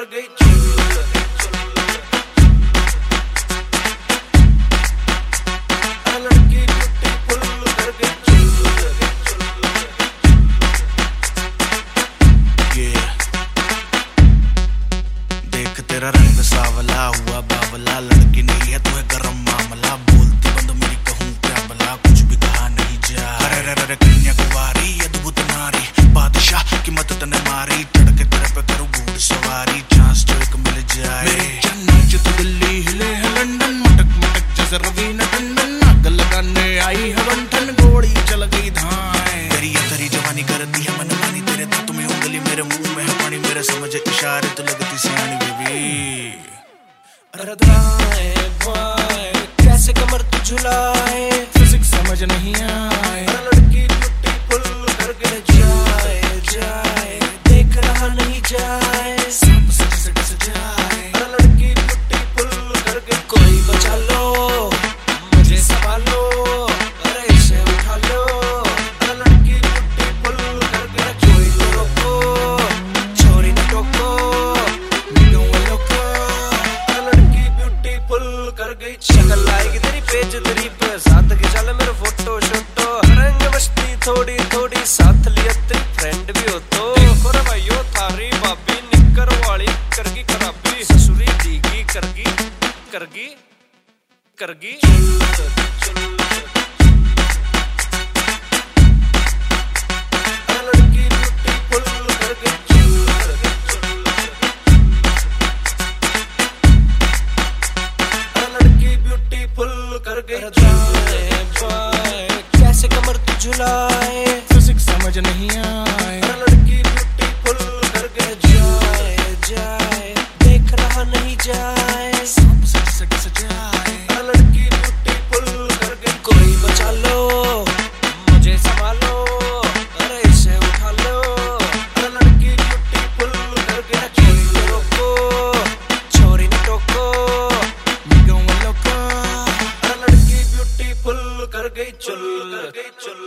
کر گئی دیکھ تیرا رنگ ساولا ہوا باولا، لڑکی نہیں ہے تو ہے گرم معاملہ۔ بولتی بند میری کہوں کیا بلا، کچھ بھی کہا نہیں جا۔ ارے رے رے کنیا کماری ادبھت ناری۔ بادشاہ کی مت تنے ماری۔ لگانے ہے ونٹن گوڑی چل گئی دھائیں تیری یہ تری جوانی کرتی ہے من مانی تیرے تو تمہیں انگلی میرے منہ میں ہے پانی میرے سمجھ اشارے تو لگتی سیانی بیوی دائیں بائیں کیسے کمر تو جھلائے فزکس سمجھ نہیں فل کر گئی شکل لائے گی تیری پیج تری پہ ساتھ کے چل میرے فوٹو شوٹو رنگ مستی تھوڑی تھوڑی ساتھ لیا تیری فرینڈ بھی ہو تو دیکھو بھائیو تھاری بابی نکر والی کر گی خرابی سسری دیگی کر گی کر گی کر گی کرگی لڑکی گئی کیسے کمر تو جھلائے؟ فزکس سمجھ نہیں آئے۔ لڑکی کر جائے جائے دیکھ رہا نہیں جائے۔ چل چل